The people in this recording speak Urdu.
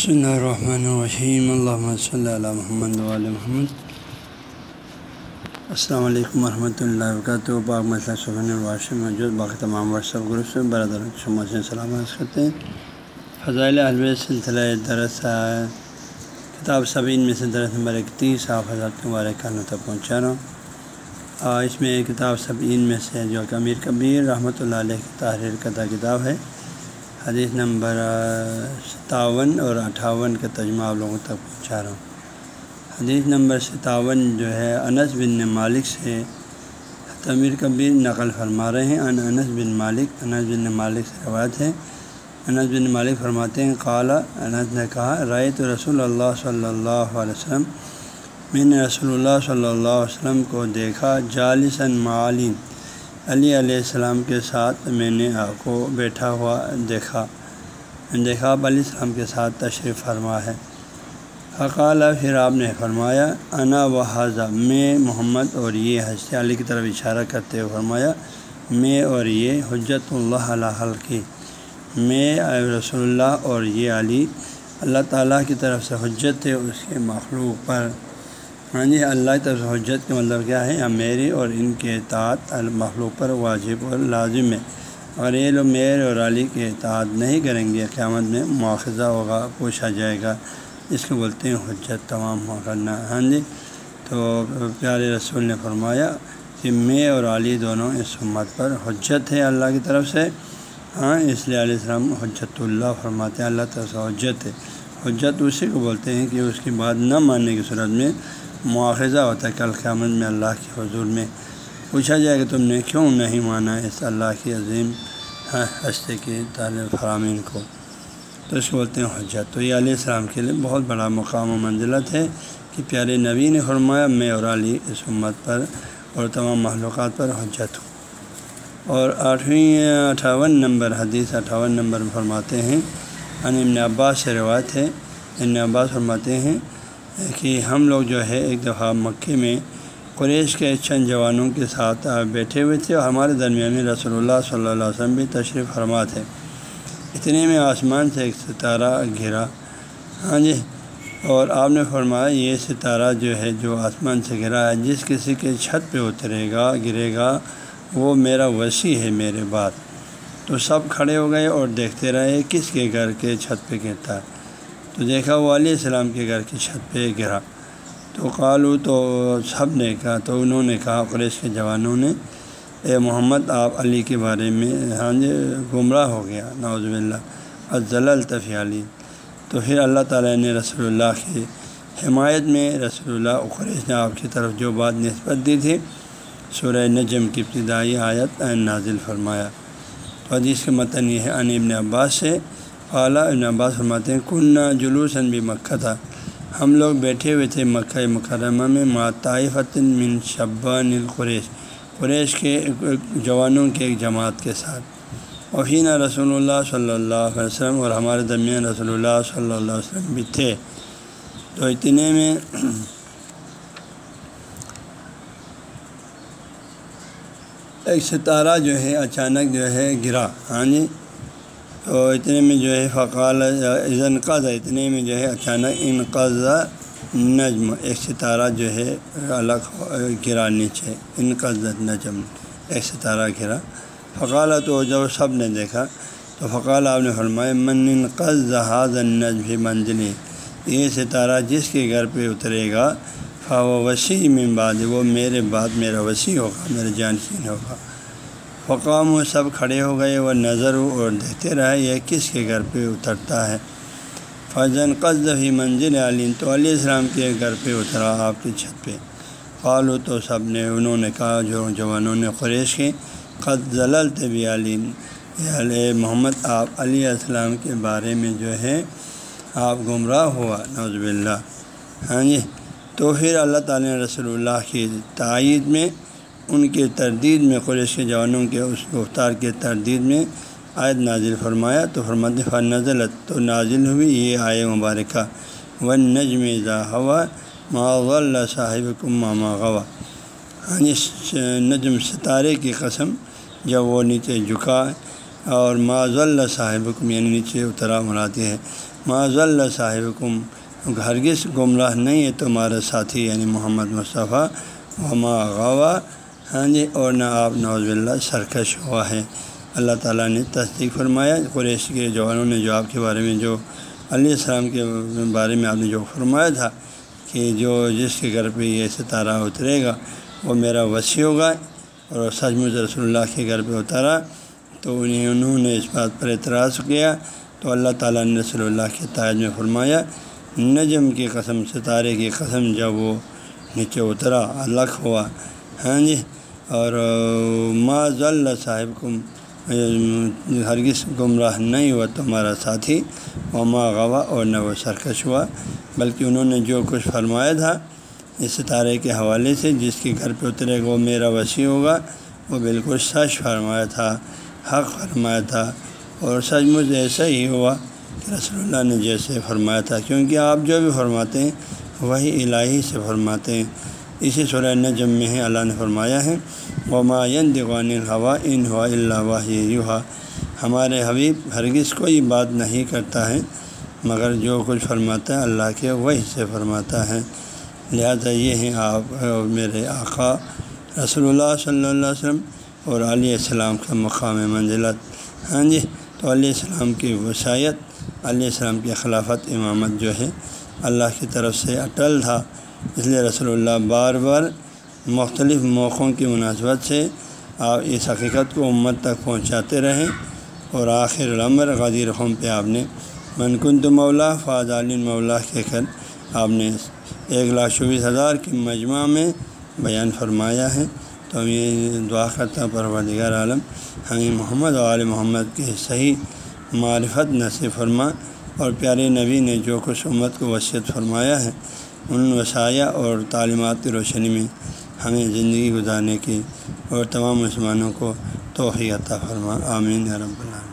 بسم اللہ الرحمن الرحیم اللہ صلی اللہ محمد علیہ محمد السلام علیکم ورحمۃ اللہ وبرکاتہ پاک مسئلہ سبحان الواش موجود باقی تمام واٹس ایپ گروپ سے برادر سے سلام عرض کرتے ہیں فضائل الب سلسلہ درس کتاب صبین میں سے درس نمبر اکتیس آپ حضرت مبارک خانوں تک پہنچا رہا ہوں اس میں کتاب صبین میں سے جو کہ امیر کبیر رحمۃ اللہ علیہ کی تحریر کردہ کتاب ہے حدیث نمبر ستاون اور اٹھاون کا ترجمہ آپ لوگوں تک پہنچا رہا ہوں۔ حدیث نمبر ستاون جو ہے، انس بن مالک سے تمیر کبیر نقل فرما رہے ہیں۔ ان انس بن مالک، انس بن مالک سے روایت ہے۔ انس بن مالک فرماتے ہیں قالا انس نے کہا رائے تو رسول اللہ صلی اللہ علیہ وسلم، میں نے رسول اللہ صلی اللہ علیہ وسلم کو دیکھا جالسن معلین علی علیہ السلام کے ساتھ میں نے آپ کو بیٹھا ہوا دیکھا۔ دیکھا اب علیہ السلام کے ساتھ تشریف فرما ہے۔ حقالہ پھر آپ نے فرمایا، انا و حاضہ میں محمد اور یہ حضرت علی کی طرف اشارہ کرتے ہوئے فرمایا، میں اور یہ حجت اللہ علیہ کی میں رسول اللہ اور یہ علی اللہ تعالیٰ کی طرف سے حجت ہے اس کے مخلوق پر۔ ہاں جی اللہ کی حجت کا مطلب کیا ہے؟ میری اور ان کے اطاعت المخلوق پر واجب اور لازم ہے۔ اور یہ لوگ میرے اور علی کے اطاعت نہیں کریں گے، قیامت میں مواخذہ ہوگا، پوچھا جائے گا۔ اس کو بولتے ہیں حجت تمام ہو کرنا ہاں جی تو پیارے رسول نے فرمایا کہ میں اور علی دونوں اس امت پر حجت ہے اللہ کی طرف سے۔ ہاں اس لیے علیہ السلام حجت اللہ فرماتے ہیں، اللہ طرف سے حجت ہے۔ حجت اسی کو بولتے ہیں کہ اس کی بات نہ ماننے کی صورت میں مواخذہ ہوتا ہے کل قیامت میں اللہ کے حضور میں پوچھا جائے کہ تم نے کیوں نہیں مانا اس اللہ کی عظیم ہستے کے طالب فرامین کو؟ تو اس کو بولتے ہیں حجت. تو یہ علیہ السلام کے لیے بہت بڑا مقام و منزلت ہے کہ پیارے نبی نے فرمایا، میں اور علی اس امت پر اور تمام معلومات پر حجت ہوں۔ اور آٹھویں اٹھاون نمبر حدیث اٹھاون نمبر فرماتے ہیں ان ابن عباس سے روایت ہے، ابن عباس فرماتے ہیں کہ ہم لوگ جو ہے ایک دفعہ مکے میں قریش کے چند جوانوں کے ساتھ بیٹھے ہوئے تھے اور ہمارے درمیان میں رسول اللہ صلی اللہ علیہ وسلم بھی تشریف فرما تھے۔ اتنے میں آسمان سے ایک ستارہ گھرا۔ ہاں جی۔ اور آپ نے فرمایا یہ ستارہ جو ہے جو آسمان سے گرا ہے، جس کسی کے چھت پہ اترے گا، گرے گا، وہ میرا وسیع ہے، میرے بات تو سب کھڑے ہو گئے اور دیکھتے رہے کس کے گھر کے چھت پہ گرتا۔ ہے تو دیکھا وہ علیہ السلام کے گھر کی چھت پہ گرا۔ تو قالو تو سب نے کہا، تو انہوں نے کہا، قریش کے جوانوں نے، اے محمد، آپ علی کے بارے میں ہاں جی گمراہ ہو گیا۔ نوز اللہ ازل تفیالی تو پھر اللہ تعالیٰ نے رسول اللہ کی حمایت میں رسول اللہ قریش نے آپ کی طرف جو بات نسبت دی تھی، سورہ نجم کی ابتدائی آیت نازل فرمایا۔ تو حدیث کے متن یہ ہے ان ابن عباس سے اعلیٰ ابن عباس فرماتے ہیں کنہ جلوسن بھی مکہ تھا۔ ہم لوگ بیٹھے ہوئے تھے مکہ مکرمہ میں ماطائفت من شبان القریش، قریش کے جوانوں کے ایک جماعت کے ساتھ۔ وحینہ رسول اللہ صلی اللہ علیہ وسلم اور ہمارے درمیان رسول اللہ صلی اللہ علیہ وسلم بھی تھے۔ تو اتنے میں ایک ستارہ جو ہے اچانک جو ہے گرا ہاں جی تو اتنے میں جو ہے فقال قضا، اتنے میں جو ہے اچانک انقضا نجم، ایک ستارہ جو ہے الگ گرا نیچے انقضت نجم، ایک ستارہ گرا۔ فقال، تو جب سب نے دیکھا، تو فقال، آپ نے فرمایا، من انقض حاض نجم منزلی یہ ستارہ جس کے گھر پہ اترے گا فا وسیع میں بعد، وہ میرے بعد میرا وسیع ہوگا میرا جانشین ہوگا۔ فقام و سب کھڑے ہو گئے، وہ نظر اور دیکھتے رہے یہ کس کے گھر پہ اترتا ہے۔ فضن قصد ہی منزل علیم تو علیہ السلام کے گھر پہ اترا آپ کی چھت پہ۔ قالو تو سب نے، انہوں نے کہا، جو جوانوں نے قریش کے، قد ضلل طبی علیم علیہ محمد، آپ علیہ السلام کے بارے میں جو ہے، آپ گمراہ ہوا۔ نوزب اللہ ہاں جی تو پھر اللہ تعالیٰ رسول اللہ کی تائید میں ان کے تردید میں قریش کے جوانوں کے اس گفتار کے تردید میں عائد نازل فرمایا تو فرمت فن نزلت تو نازل ہوئی، یہ آئے مبارکہ۔ و نجم ذا ہوا ما صاحب کم ماما غوا یعنی ہاں نجم ستارے کی قسم، جب وہ نیچے جھکا اور معذ اللہ صاحب کم یعنی نیچے اترا مراتی ہے معذ اللہ صاحب کم ہرگز گمراہ نہیں ہے تمہارا ساتھی یعنی محمد مصطفیٰ۔ وما غوا ہاں جی اور نہ آپ نوز اللہ سرکش ہوا ہے۔ اللہ تعالیٰ نے تصدیق فرمایا، قریش کے جوانوں نے جو آپ کے بارے میں، جو علیہ السلام کے بارے میں آپ نے جو فرمایا تھا کہ جو جس کے گھر پہ یہ ستارہ اترے گا، وہ میرا وسیع ہوگا اور سچ مجھ رسول اللہ کے گھر پہ اتارا تو انہیں، انہوں نے اس بات پر اعتراض کیا۔ تو اللہ تعالیٰ نے رسول اللہ کے تاج میں فرمایا، نجم کی قسم، ستارے کی قسم، جب وہ نیچے اترا، الگ ہوا۔ ہاں جی اور معذ اللہ صاحب کم ہرگز گمراہ نہیں ہوا تمہارا ساتھی، وما غوا اور نہ وہ سرکش ہوا، بلکہ انہوں نے جو کچھ فرمایا تھا اس ستارے کے حوالے سے، جس کے گھر پہ اترے گا، وہ میرا وسیع ہوگا، وہ بالکل سچ فرمایا تھا، حق فرمایا تھا، اور سچ مجھ ایسا ہی ہوا کہ رسول اللہ نے جیسے فرمایا تھا، کیونکہ آپ جو بھی فرماتے ہیں، وہی الہی سے فرماتے ہیں۔ اسی سورہ نجم میں ہے، اللہ نے فرمایا ہے وماین دیوان ہوا ان ہوا اللہ واہ ہمارے حبیب ہرگز کوئی بات نہیں کرتا ہے، مگر جو کچھ فرماتا ہے اللہ کے، وہی سے فرماتا ہے۔ لہذا یہ ہیں آپ، میرے آقا رسول اللہ صلی اللہ علیہ وسلم اور علیہ السلام کا مقام منزلت ہاں جی تو علیہ السلام کی وسائیت علیہ السلام کی خلافت امامت جو ہے، اللہ کی طرف سے اٹل تھا۔ اس لیے رسول اللہ بار بار مختلف موقعوں کی مناسبت سے آپ اس حقیقت کو امت تک پہنچاتے رہیں اور آخر العمر غدیر خم پہ آپ نے منکن تو مولا فاض علم مولا کے کر آپ نے ایک لاکھ چوبیس ہزار کی مجمع میں بیان فرمایا ہے۔ تو ہم یہ دعا کرتا پروردگار عالم، ہمیں محمد عال محمد کے صحیح معرفت نصیب فرما اور پیارے نبی نے جو کچھ امت کو وصیت فرمایا ہے ان وسایہ اور تعلیمات کی روشنی میں ہمیں زندگی گزارنے کی اور تمام مسلمانوں کو توحیع عطا فرما۔ آمین رب اللہ